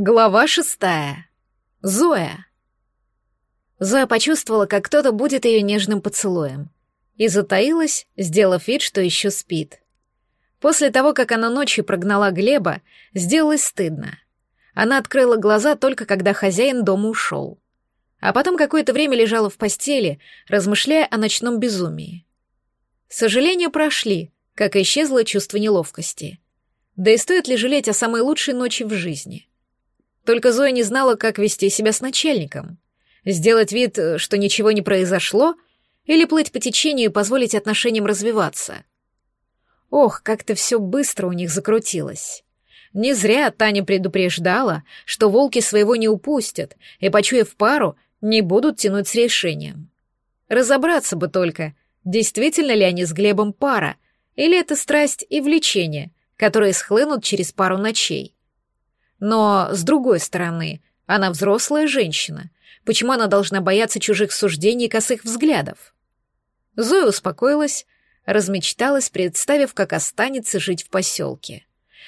Глава шестая. Зоя. Зоя почувствовала, как кто-то будет ее нежным поцелуем, и затаилась, сделав вид, что еще спит. После того, как она ночью прогнала Глеба, сделалось стыдно. Она открыла глаза только когда хозяин дома ушел. А потом какое-то время лежала в постели, размышляя о ночном безумии. Сожаления прошли, как исчезло чувство неловкости. Да и стоит ли жалеть о самой лучшей ночи в жизни? Только Зоя не знала, как вести себя с начальником. Сделать вид, что ничего не произошло, или плыть по течению и позволить отношениям развиваться. Ох, как-то все быстро у них закрутилось. Не зря Таня предупреждала, что волки своего не упустят, и, почуяв пару, не будут тянуть с решением. Разобраться бы только, действительно ли они с Глебом пара, или это страсть и влечение, которые схлынут через пару ночей. Но, с другой стороны, она взрослая женщина. Почему она должна бояться чужих суждений и косых взглядов? Зоя успокоилась, размечталась, представив, как останется жить в поселке.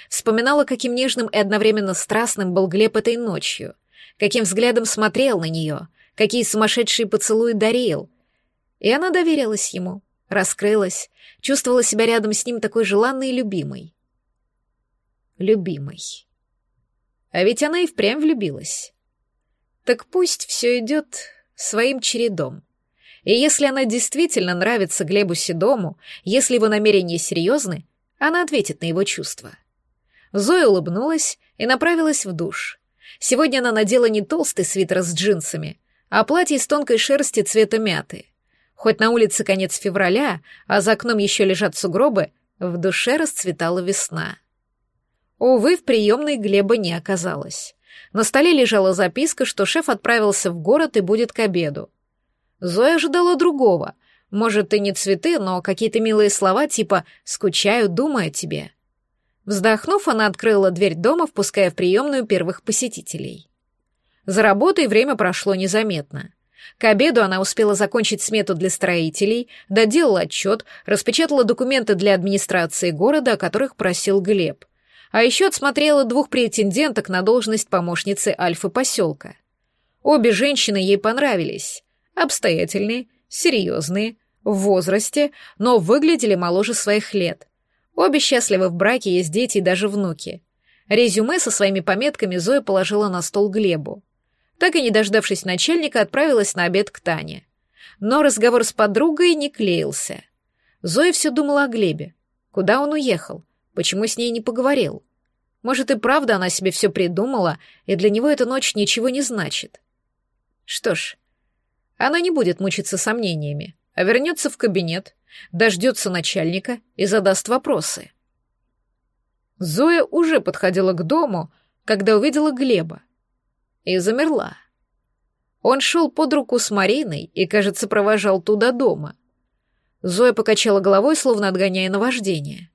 Вспоминала, каким нежным и одновременно страстным был Глеб этой ночью, каким взглядом смотрел на нее, какие сумасшедшие поцелуи дарил. И она доверилась ему, раскрылась, чувствовала себя рядом с ним такой желанной и любимой. Любимой. А ведь она и впрямь влюбилась. Так пусть все идет своим чередом. И если она действительно нравится Глебу Седому, если его намерения серьезны, она ответит на его чувства. Зоя улыбнулась и направилась в душ. Сегодня она надела не толстый свитер с джинсами, а платье из тонкой шерсти цвета мяты. Хоть на улице конец февраля, а за окном еще лежат сугробы, в душе расцветала весна. Увы, в приемной Глеба не оказалось. На столе лежала записка, что шеф отправился в город и будет к обеду. Зоя ожидала другого. Может, и не цветы, но какие-то милые слова типа «скучаю, думаю о тебе». Вздохнув, она открыла дверь дома, впуская в приемную первых посетителей. За работой время прошло незаметно. К обеду она успела закончить смету для строителей, доделала отчет, распечатала документы для администрации города, о которых просил Глеб. А еще отсмотрела двух претенденток на должность помощницы Альфа-поселка. Обе женщины ей понравились. Обстоятельные, серьезные, в возрасте, но выглядели моложе своих лет. Обе счастливы в браке, есть дети и даже внуки. Резюме со своими пометками Зоя положила на стол Глебу. Так и не дождавшись начальника, отправилась на обед к Тане. Но разговор с подругой не клеился. Зоя все думала о Глебе. Куда он уехал? Почему с ней не поговорил? Может, и правда она себе все придумала, и для него эта ночь ничего не значит. Что ж, она не будет мучиться сомнениями, а вернется в кабинет, дождется начальника и задаст вопросы. Зоя уже подходила к дому, когда увидела Глеба. И замерла. Он шел под руку с Мариной и, кажется, провожал туда дома. Зоя покачала головой, словно отгоняя наваждение.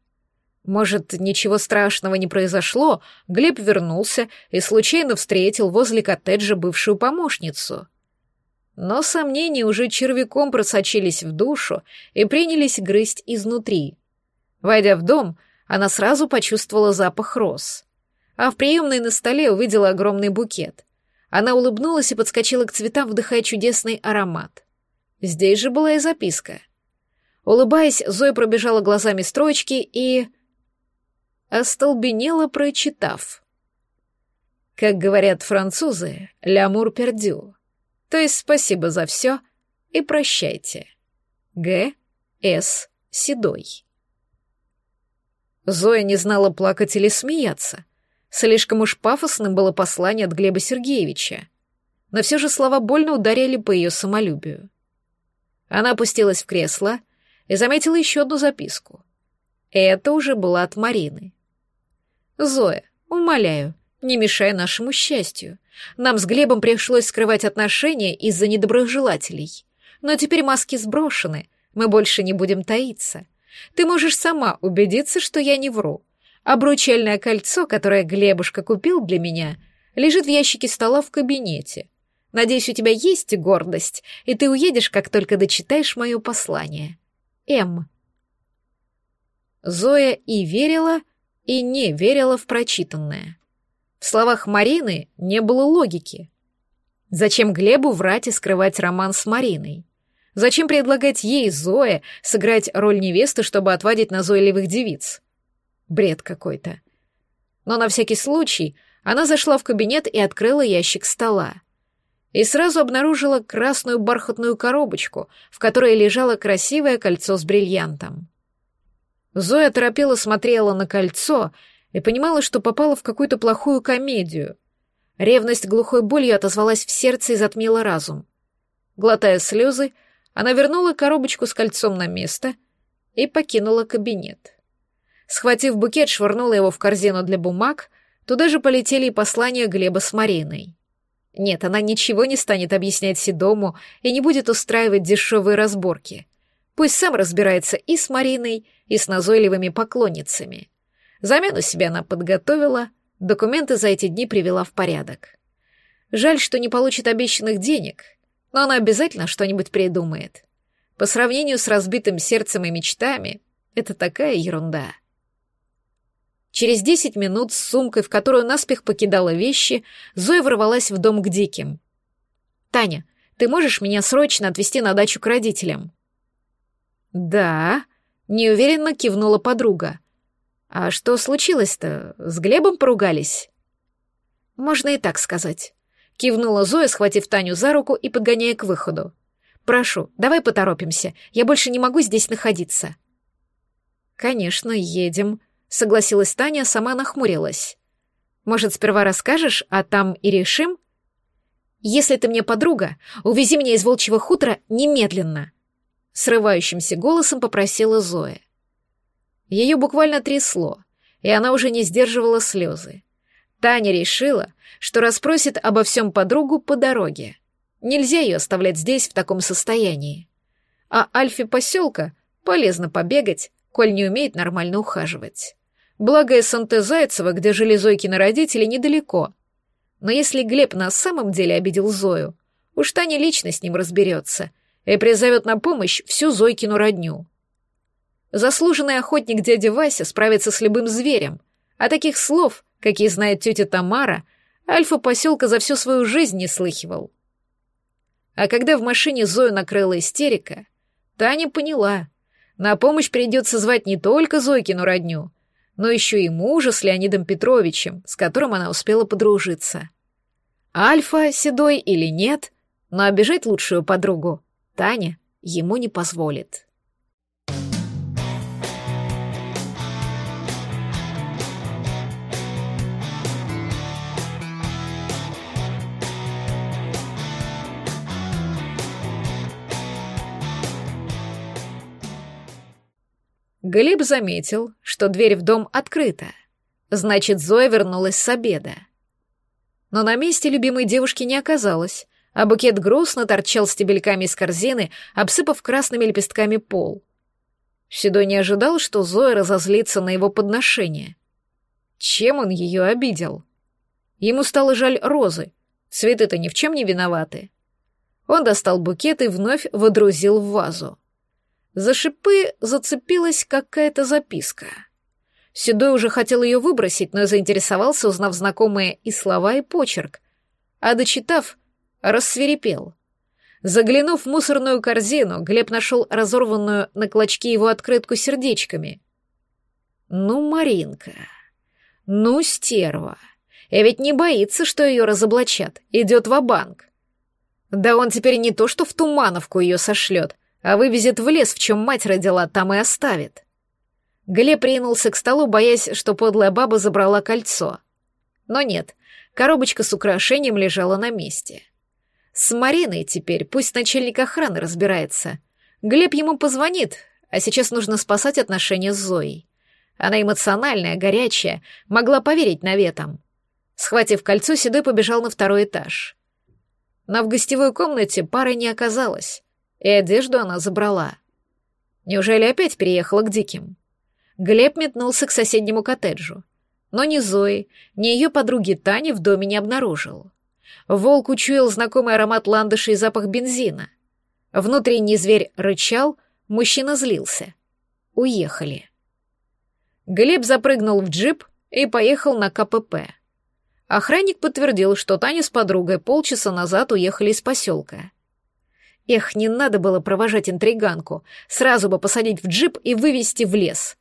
Может, ничего страшного не произошло, Глеб вернулся и случайно встретил возле коттеджа бывшую помощницу. Но сомнения уже червяком просочились в душу и принялись грызть изнутри. Войдя в дом, она сразу почувствовала запах роз. А в приемной на столе увидела огромный букет. Она улыбнулась и подскочила к цветам, вдыхая чудесный аромат. Здесь же была и записка. Улыбаясь, Зоя пробежала глазами строчки и остолбенела, прочитав. Как говорят французы, «лямур пердю», то есть спасибо за все и прощайте. Г. С. Седой. Зоя не знала плакать или смеяться. Слишком уж пафосным было послание от Глеба Сергеевича. Но все же слова больно ударили по ее самолюбию. Она опустилась в кресло и заметила еще одну записку. Это уже была от Марины. «Зоя, умоляю, не мешай нашему счастью. Нам с Глебом пришлось скрывать отношения из-за недоброжелателей. Но теперь маски сброшены, мы больше не будем таиться. Ты можешь сама убедиться, что я не вру. Обручальное кольцо, которое Глебушка купил для меня, лежит в ящике стола в кабинете. Надеюсь, у тебя есть гордость, и ты уедешь, как только дочитаешь мое послание. М. Зоя и верила, и не верила в прочитанное. В словах Марины не было логики. Зачем Глебу врать и скрывать роман с Мариной? Зачем предлагать ей, Зое, сыграть роль невесты, чтобы отвадить назойливых девиц? Бред какой-то. Но на всякий случай она зашла в кабинет и открыла ящик стола. И сразу обнаружила красную бархатную коробочку, в которой лежало красивое кольцо с бриллиантом. Зоя торопела смотрела на кольцо и понимала, что попала в какую-то плохую комедию. Ревность глухой болью отозвалась в сердце и затмила разум. Глотая слезы, она вернула коробочку с кольцом на место и покинула кабинет. Схватив букет, швырнула его в корзину для бумаг, туда же полетели и послания Глеба с Мариной. Нет, она ничего не станет объяснять Седому и не будет устраивать дешевые разборки. Пусть сам разбирается и с Мариной, и с назойливыми поклонницами. Замену себе она подготовила, документы за эти дни привела в порядок. Жаль, что не получит обещанных денег, но она обязательно что-нибудь придумает. По сравнению с разбитым сердцем и мечтами, это такая ерунда. Через десять минут с сумкой, в которую наспех покидала вещи, Зоя ворвалась в дом к Диким. «Таня, ты можешь меня срочно отвезти на дачу к родителям?» «Да», — неуверенно кивнула подруга. «А что случилось-то? С Глебом поругались?» «Можно и так сказать. Кивнула Зоя, схватив Таню за руку и подгоняя к выходу. «Прошу, давай поторопимся. Я больше не могу здесь находиться». «Конечно, едем», — согласилась Таня, сама нахмурилась. «Может, сперва расскажешь, а там и решим?» «Если ты мне подруга, увези меня из волчьего хутора немедленно!» Срывающимся голосом попросила Зоя. Ее буквально трясло, и она уже не сдерживала слезы. Таня решила, что расспросит обо всем подругу по дороге. Нельзя ее оставлять здесь в таком состоянии. А Альфе поселка полезно побегать, коль не умеет нормально ухаживать. Благо СНТ Зайцева, где жили Зойкины родители, недалеко. Но если Глеб на самом деле обидел Зою, уж Таня лично с ним разберется и призовет на помощь всю Зойкину родню. Заслуженный охотник дядя Вася справится с любым зверем, а таких слов, какие знает тетя Тамара, Альфа поселка за всю свою жизнь не слыхивал. А когда в машине Зою накрыла истерика, Таня поняла, на помощь придется звать не только Зойкину родню, но еще и мужа с Леонидом Петровичем, с которым она успела подружиться. Альфа, седой или нет, но обижать лучшую подругу Таня ему не позволит. Глеб заметил, что дверь в дом открыта. Значит, Зоя вернулась с обеда. Но на месте любимой девушки не оказалось, а букет грустно торчал стебельками из корзины, обсыпав красными лепестками пол. Седой не ожидал, что Зоя разозлится на его подношение. Чем он ее обидел? Ему стало жаль розы. Цветы-то ни в чем не виноваты. Он достал букет и вновь водрузил в вазу. За шипы зацепилась какая-то записка. Седой уже хотел ее выбросить, но заинтересовался, узнав знакомые и слова, и почерк. А дочитав, рассверепел. Заглянув в мусорную корзину, Глеб нашел разорванную на клочки его открытку сердечками. «Ну, Маринка, ну, стерва, и ведь не боится, что ее разоблачат, идет в банк Да он теперь не то что в Тумановку ее сошлет, а вывезет в лес, в чем мать родила, там и оставит. Глеб ринулся к столу, боясь, что подлая баба забрала кольцо. Но нет, коробочка с украшением лежала на месте. С Мариной теперь пусть начальник охраны разбирается. Глеб ему позвонит, а сейчас нужно спасать отношения с Зоей. Она эмоциональная, горячая, могла поверить наветам. Схватив кольцо, Седой побежал на второй этаж. Но в гостевой комнате пары не оказалось и одежду она забрала. Неужели опять переехала к Диким? Глеб метнулся к соседнему коттеджу, но ни Зои, ни ее подруги Тани в доме не обнаружил. Волк учуял знакомый аромат ландыша и запах бензина. Внутренний зверь рычал, мужчина злился. Уехали. Глеб запрыгнул в джип и поехал на КПП. Охранник подтвердил, что Таня с подругой полчаса назад уехали из поселка. Эх, не надо было провожать интриганку, сразу бы посадить в джип и вывести в лес.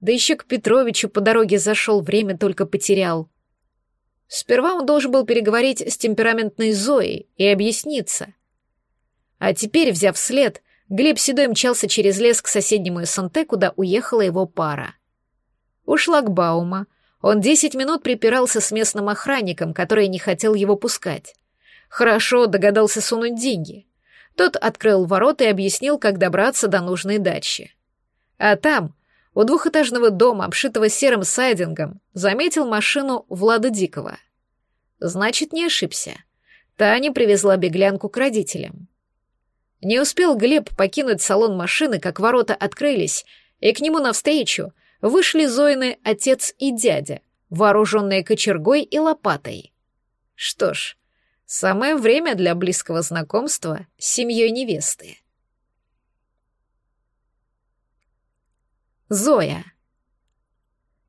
Да еще к Петровичу по дороге зашел, время только потерял. Сперва он должен был переговорить с темпераментной Зоей и объясниться. А теперь, взяв след, Глеб Седой мчался через лес к соседнему СНТ, куда уехала его пара. У шлагбаума он десять минут припирался с местным охранником, который не хотел его пускать. Хорошо догадался сунуть деньги. Тот открыл ворота и объяснил, как добраться до нужной дачи. А там, у двухэтажного дома, обшитого серым сайдингом, заметил машину Влада Дикого. Значит, не ошибся. Таня привезла беглянку к родителям. Не успел Глеб покинуть салон машины, как ворота открылись, и к нему навстречу вышли Зоины отец и дядя, вооруженные кочергой и лопатой. Что ж, самое время для близкого знакомства с семьей невесты. Зоя.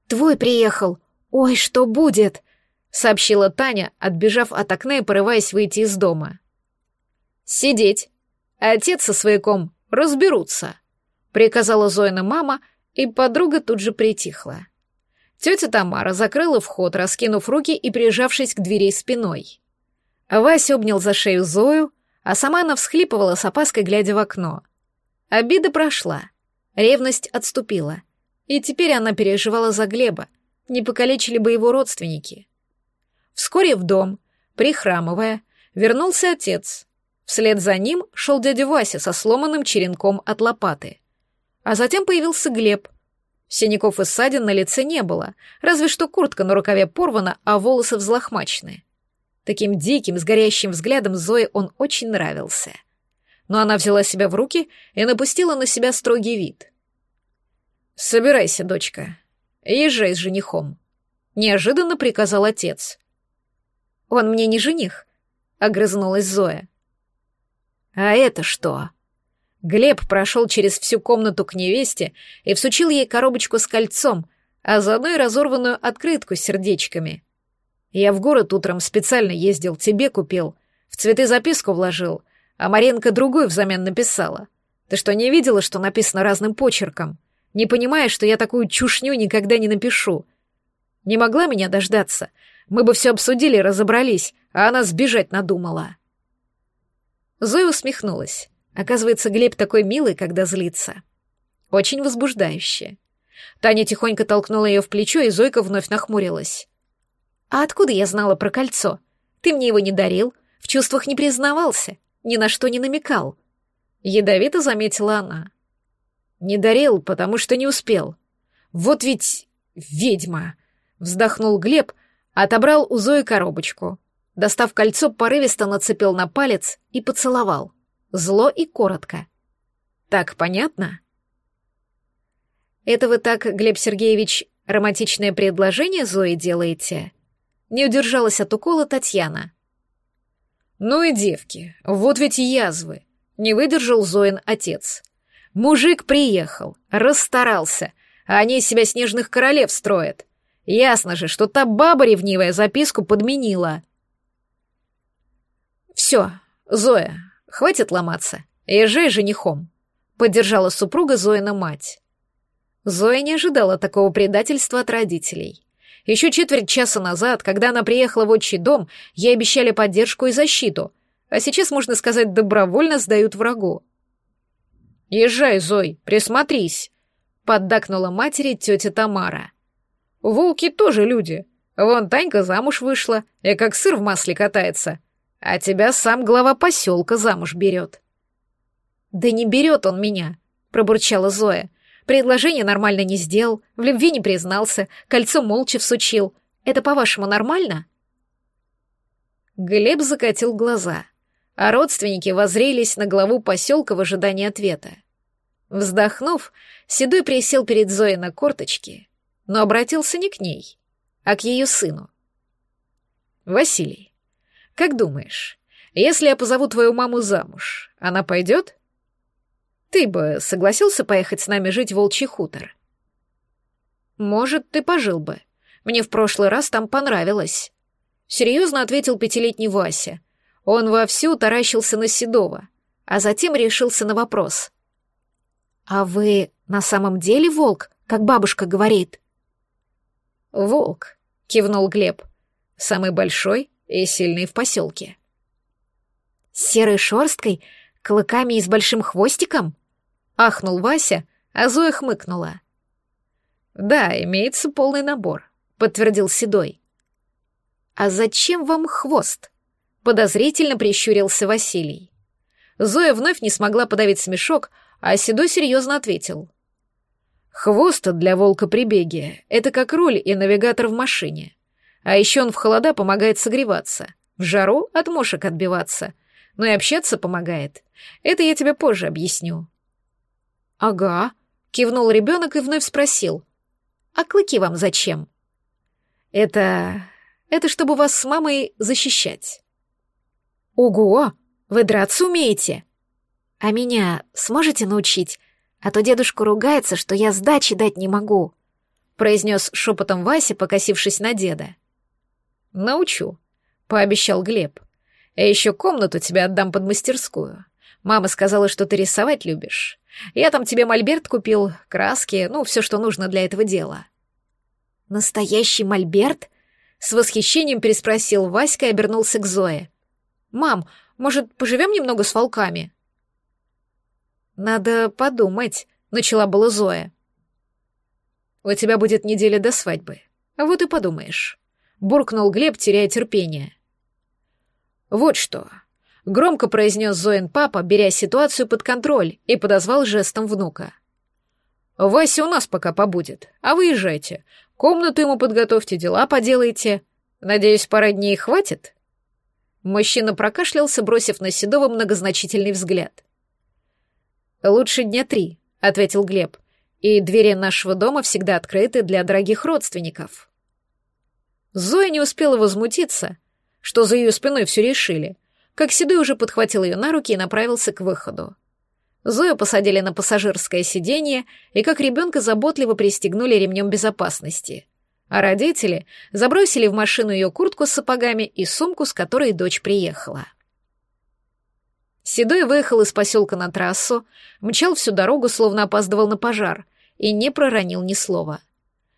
«Твой приехал! Ой, что будет?» — сообщила Таня, отбежав от окна и порываясь выйти из дома. «Сидеть!» Отец со свояком разберутся», — приказала Зоина мама, и подруга тут же притихла. Тетя Тамара закрыла вход, раскинув руки и прижавшись к двери спиной. Вася обнял за шею Зою, а сама она всхлипывала с опаской, глядя в окно. Обида прошла, ревность отступила, и теперь она переживала за Глеба, не покалечили бы его родственники. Вскоре в дом, прихрамывая, вернулся отец, Вслед за ним шел дядя Вася со сломанным черенком от лопаты. А затем появился Глеб. Синяков и ссадин на лице не было, разве что куртка на рукаве порвана, а волосы взлохмачены. Таким диким, с горящим взглядом Зое он очень нравился. Но она взяла себя в руки и напустила на себя строгий вид. «Собирайся, дочка. Езжай с женихом», — неожиданно приказал отец. «Он мне не жених», — огрызнулась Зоя. А это что? Глеб прошел через всю комнату к невесте и всучил ей коробочку с кольцом, а заодно и разорванную открытку с сердечками. Я в город утром специально ездил, тебе купил, в цветы записку вложил, а Маренко другую взамен написала. Ты что, не видела, что написано разным почерком? Не понимаешь, что я такую чушню никогда не напишу? Не могла меня дождаться. Мы бы все обсудили разобрались, а она сбежать надумала. Зоя усмехнулась. Оказывается, Глеб такой милый, когда злится. Очень возбуждающе. Таня тихонько толкнула ее в плечо, и Зойка вновь нахмурилась. «А откуда я знала про кольцо? Ты мне его не дарил, в чувствах не признавался, ни на что не намекал». Ядовито заметила она. «Не дарил, потому что не успел. Вот ведь ведьма!» Вздохнул Глеб, отобрал у Зои коробочку. Достав кольцо, порывисто нацепил на палец и поцеловал. Зло и коротко. Так понятно? Это вы так, Глеб Сергеевич, романтичное предложение Зои делаете? Не удержалась от укола Татьяна. Ну и девки, вот ведь язвы. Не выдержал Зоин отец. Мужик приехал, расстарался, а они себя снежных королев строят. Ясно же, что та баба ревнивая записку подменила. «Все, Зоя, хватит ломаться. Езжай женихом», — поддержала супруга Зоина мать. Зоя не ожидала такого предательства от родителей. Еще четверть часа назад, когда она приехала в отчий дом, ей обещали поддержку и защиту, а сейчас, можно сказать, добровольно сдают врагу. «Езжай, Зой, присмотрись», — поддакнула матери тетя Тамара. «Волки тоже люди. Вон Танька замуж вышла, и как сыр в масле катается. А тебя сам глава поселка замуж берет. Да не берет он меня, пробурчала Зоя. Предложение нормально не сделал, в любви не признался, кольцо молча всучил. Это, по-вашему, нормально? Глеб закатил глаза, а родственники возрелись на главу поселка в ожидании ответа. Вздохнув, Седой присел перед Зоей на корточки, но обратился не к ней, а к ее сыну. «Василий, как думаешь, если я позову твою маму замуж, она пойдет? Ты бы согласился поехать с нами жить в Волчий хутор? Может, ты пожил бы. Мне в прошлый раз там понравилось. — серьезно ответил пятилетний Вася. Он вовсю таращился на Седова, а затем решился на вопрос. «А вы на самом деле волк, как бабушка говорит?» «Волк», — кивнул Глеб, — «самый большой и сильный в поселке». «С серой шерсткой, клыками и с большим хвостиком?» — ахнул Вася, а Зоя хмыкнула. «Да, имеется полный набор», — подтвердил Седой. «А зачем вам хвост?» — подозрительно прищурился Василий. Зоя вновь не смогла подавить смешок, а Седой серьезно ответил. «Хвост для волка при беге — это как руль и навигатор в машине. А еще он в холода помогает согреваться, в жару от мошек отбиваться, но и общаться помогает. Это я тебе позже объясню». «Ага», — кивнул ребенок и вновь спросил. «А клыки вам зачем?» «Это... это чтобы вас с мамой защищать». «Ого! Вы драться умеете?» «А меня сможете научить? А то дедушка ругается, что я сдачи дать не могу», — произнес шепотом Вася, покосившись на деда. «Научу», — пообещал Глеб. «Я еще комнату тебе отдам под мастерскую. Мама сказала, что ты рисовать любишь. Я там тебе мольберт купил, краски, ну, все, что нужно для этого дела». «Настоящий мольберт?» — с восхищением переспросил Васька и обернулся к Зое. «Мам, может, поживем немного с волками?» «Надо подумать», — начала была Зоя. «У тебя будет неделя до свадьбы. А вот и подумаешь», — буркнул Глеб, теряя терпение. «Вот что», — громко произнес Зоин папа, беря ситуацию под контроль и подозвал жестом внука. «Вася у нас пока побудет, а вы езжайте. Комнату ему подготовьте, дела поделайте. Надеюсь, пара дней хватит?» Мужчина прокашлялся, бросив на Седова многозначительный взгляд. «Лучше дня три», — ответил Глеб. «И двери нашего дома всегда открыты для дорогих родственников». Зоя не успела возмутиться, что за ее спиной все решили, как Седой уже подхватил ее на руки и направился к выходу. Зою посадили на пассажирское сиденье и как ребенка заботливо пристегнули ремнем безопасности. А родители забросили в машину ее куртку с сапогами и сумку, с которой дочь приехала. Седой выехал из поселка на трассу, мчал всю дорогу, словно опаздывал на пожар, и не проронил ни слова.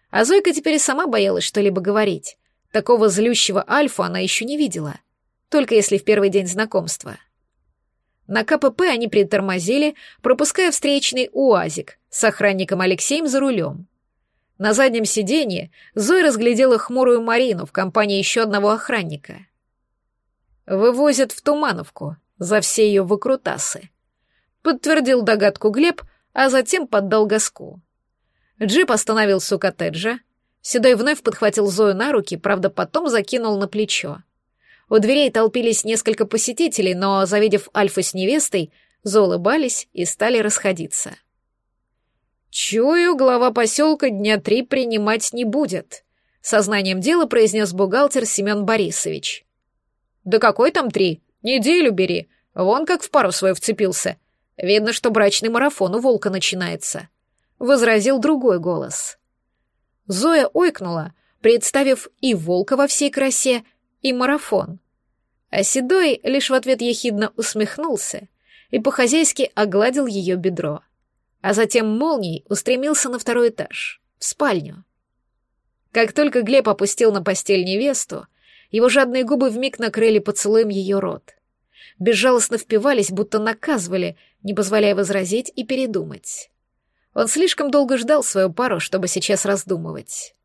А Зойка теперь и сама боялась что-либо говорить. Такого злющего Альфу она еще не видела. Только если в первый день знакомства. На КПП они притормозили, пропуская встречный УАЗик с охранником Алексеем за рулем. На заднем сиденье Зоя разглядела хмурую Марину в компании еще одного охранника. «Вывозят в Тумановку», за все ее выкрутасы. Подтвердил догадку Глеб, а затем поддал газку. Джип остановился у коттеджа. Седой вновь подхватил Зою на руки, правда, потом закинул на плечо. У дверей толпились несколько посетителей, но, завидев Альфу с невестой, заулыбались и стали расходиться. «Чую, глава поселка дня три принимать не будет», — сознанием дела произнес бухгалтер Семен Борисович. «Да какой там три? Неделю бери. Вон как в пару свою вцепился. Видно, что брачный марафон у волка начинается. Возразил другой голос. Зоя ойкнула, представив и волка во всей красе, и марафон. А Седой лишь в ответ ехидно усмехнулся и по-хозяйски огладил ее бедро. А затем молнией устремился на второй этаж, в спальню. Как только Глеб опустил на постель невесту, его жадные губы вмиг накрыли поцелуем ее рот безжалостно впивались, будто наказывали, не позволяя возразить и передумать. Он слишком долго ждал свою пару, чтобы сейчас раздумывать.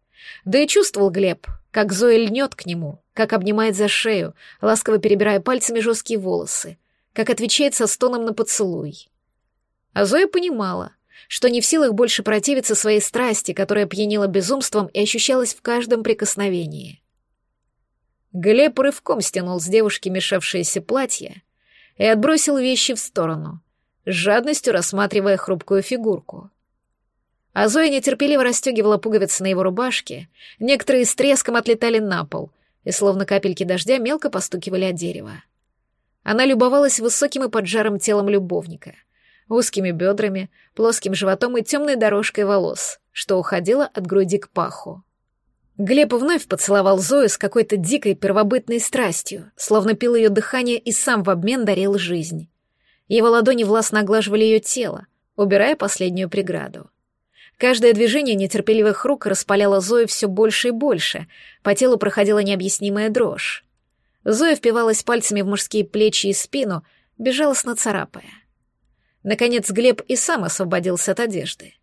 Да и чувствовал Глеб, как Зоя льнет к нему, как обнимает за шею, ласково перебирая пальцами жесткие волосы, как отвечает со стоном на поцелуй. А Зоя понимала, что не в силах больше противиться своей страсти, которая пьянила безумством и ощущалась в каждом прикосновении. Глеб рывком стянул с девушки мешавшееся платье и отбросил вещи в сторону, с жадностью рассматривая хрупкую фигурку. А Зоя нетерпеливо расстегивала пуговицы на его рубашке, некоторые с треском отлетали на пол и, словно капельки дождя, мелко постукивали от дерева. Она любовалась высоким и поджарым телом любовника, узкими бедрами, плоским животом и темной дорожкой волос, что уходила от груди к паху. Глеб вновь поцеловал Зою с какой-то дикой первобытной страстью, словно пил ее дыхание и сам в обмен дарил жизнь. Его ладони властно оглаживали ее тело, убирая последнюю преграду. Каждое движение нетерпеливых рук распаляло Зою все больше и больше, по телу проходила необъяснимая дрожь. Зоя впивалась пальцами в мужские плечи и спину, безжалостно царапая. Наконец Глеб и сам освободился от одежды.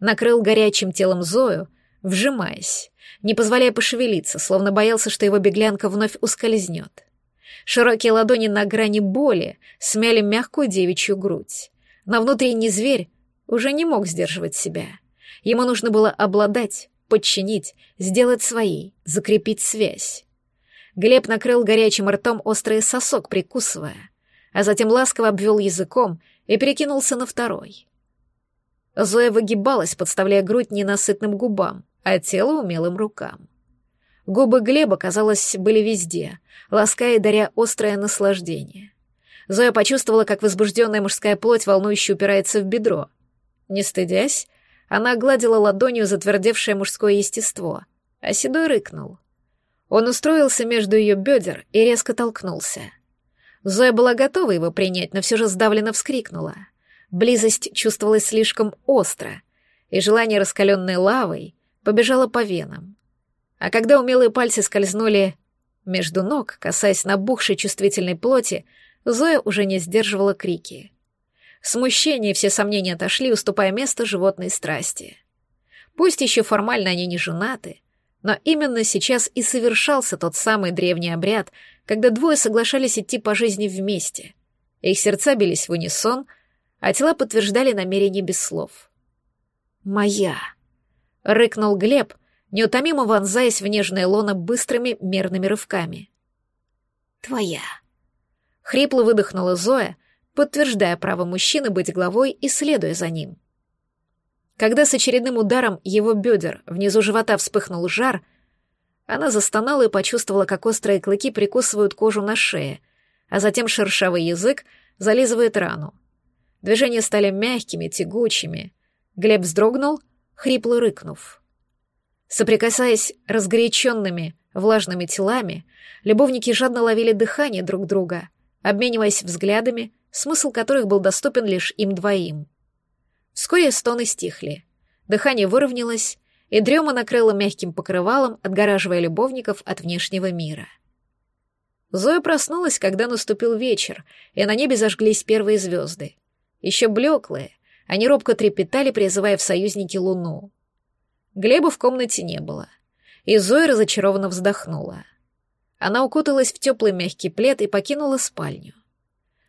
Накрыл горячим телом Зою, вжимаясь, не позволяя пошевелиться, словно боялся, что его беглянка вновь ускользнет. Широкие ладони на грани боли смяли мягкую девичью грудь. Но внутренний зверь уже не мог сдерживать себя. Ему нужно было обладать, подчинить, сделать своей, закрепить связь. Глеб накрыл горячим ртом острый сосок, прикусывая, а затем ласково обвел языком и перекинулся на второй. Зоя выгибалась, подставляя грудь ненасытным губам, а тело умелым рукам. Губы Глеба, казалось, были везде, лаская и даря острое наслаждение. Зоя почувствовала, как возбужденная мужская плоть волнующе упирается в бедро. Не стыдясь, она гладила ладонью затвердевшее мужское естество, а Седой рыкнул. Он устроился между ее бедер и резко толкнулся. Зоя была готова его принять, но все же сдавленно вскрикнула. Близость чувствовалась слишком остро, и желание, раскаленной лавой, побежало по венам. А когда умелые пальцы скользнули между ног, касаясь набухшей чувствительной плоти, Зоя уже не сдерживала крики. Смущение и все сомнения отошли, уступая место животной страсти. Пусть еще формально они не женаты, но именно сейчас и совершался тот самый древний обряд, когда двое соглашались идти по жизни вместе. Их сердца бились в унисон, а тела подтверждали намерение без слов. «Моя!» — рыкнул Глеб, неутомимо вонзаясь в нежное лоно быстрыми мерными рывками. «Твоя!» — хрипло выдохнула Зоя, подтверждая право мужчины быть главой и следуя за ним. Когда с очередным ударом его бедер внизу живота вспыхнул жар, она застонала и почувствовала, как острые клыки прикусывают кожу на шее, а затем шершавый язык зализывает рану. Движения стали мягкими, тягучими. Глеб вздрогнул, хрипло рыкнув. Соприкасаясь разгоряченными, влажными телами, любовники жадно ловили дыхание друг друга, обмениваясь взглядами, смысл которых был доступен лишь им двоим. Вскоре стоны стихли. Дыхание выровнялось, и дрема накрыла мягким покрывалом, отгораживая любовников от внешнего мира. Зоя проснулась, когда наступил вечер, и на небе зажглись первые звезды. Еще блеклые, они робко трепетали, призывая в союзники луну. Глеба в комнате не было, и Зоя разочарованно вздохнула. Она укуталась в теплый мягкий плед и покинула спальню.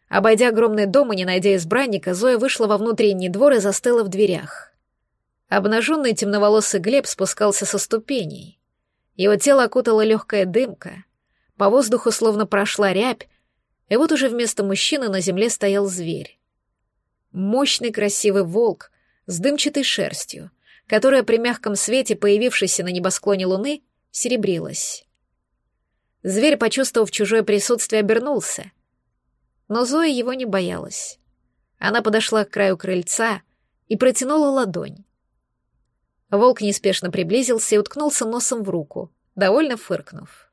Обойдя огромный дом и не найдя избранника, Зоя вышла во внутренний двор и застыла в дверях. Обнаженный темноволосый Глеб спускался со ступеней. Его тело окутала легкая дымка, по воздуху словно прошла рябь, и вот уже вместо мужчины на земле стоял зверь. Мощный красивый волк с дымчатой шерстью, которая при мягком свете, появившейся на небосклоне луны, серебрилась. Зверь, почувствовав чужое присутствие, обернулся — но Зоя его не боялась. Она подошла к краю крыльца и протянула ладонь. Волк неспешно приблизился и уткнулся носом в руку, довольно фыркнув.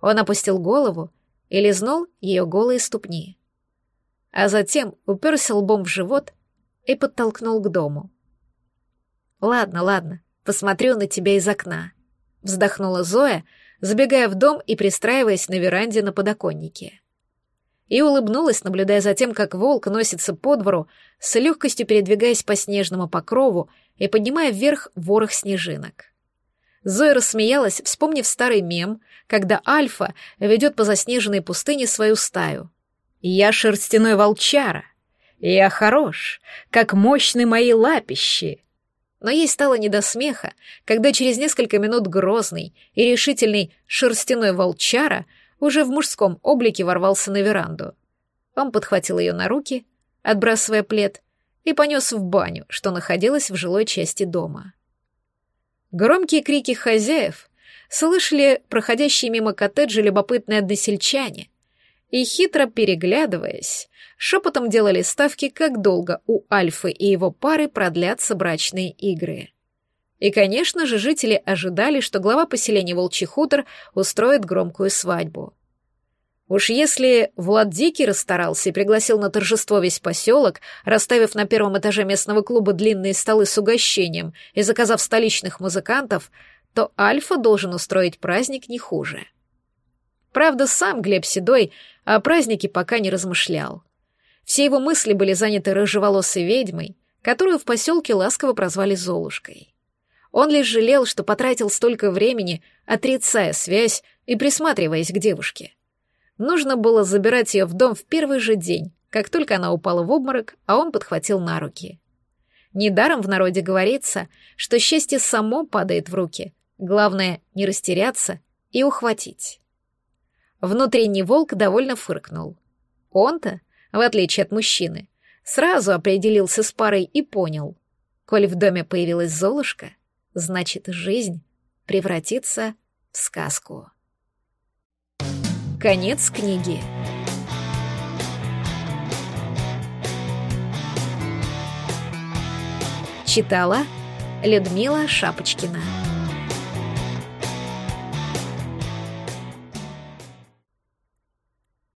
Он опустил голову и лизнул ее голые ступни. А затем уперся лбом в живот и подтолкнул к дому. «Ладно, ладно, посмотрю на тебя из окна», — вздохнула Зоя, забегая в дом и пристраиваясь на веранде на подоконнике и улыбнулась, наблюдая за тем, как волк носится по двору, с легкостью передвигаясь по снежному покрову и поднимая вверх ворох снежинок. Зоя рассмеялась, вспомнив старый мем, когда Альфа ведет по заснеженной пустыне свою стаю. «Я шерстяной волчара. Я хорош, как мощные мои лапищи». Но ей стало не до смеха, когда через несколько минут грозный и решительный шерстяной волчара — уже в мужском облике ворвался на веранду. Он подхватил ее на руки, отбрасывая плед, и понес в баню, что находилась в жилой части дома. Громкие крики хозяев слышали проходящие мимо коттеджа любопытные односельчане и, хитро переглядываясь, шепотом делали ставки, как долго у Альфы и его пары продлятся брачные игры. И, конечно же, жители ожидали, что глава поселения Волчий хутор устроит громкую свадьбу. Уж если Влад Дикий расстарался и пригласил на торжество весь поселок, расставив на первом этаже местного клуба длинные столы с угощением и заказав столичных музыкантов, то Альфа должен устроить праздник не хуже. Правда, сам Глеб Седой о празднике пока не размышлял. Все его мысли были заняты рыжеволосой ведьмой, которую в поселке ласково прозвали Золушкой. Он лишь жалел, что потратил столько времени, отрицая связь и присматриваясь к девушке. Нужно было забирать ее в дом в первый же день, как только она упала в обморок, а он подхватил на руки. Недаром в народе говорится, что счастье само падает в руки. Главное — не растеряться и ухватить. Внутренний волк довольно фыркнул. Он-то, в отличие от мужчины, сразу определился с парой и понял. Коль в доме появилась Золушка, значит, жизнь превратится в сказку. Конец книги. Читала Людмила Шапочкина.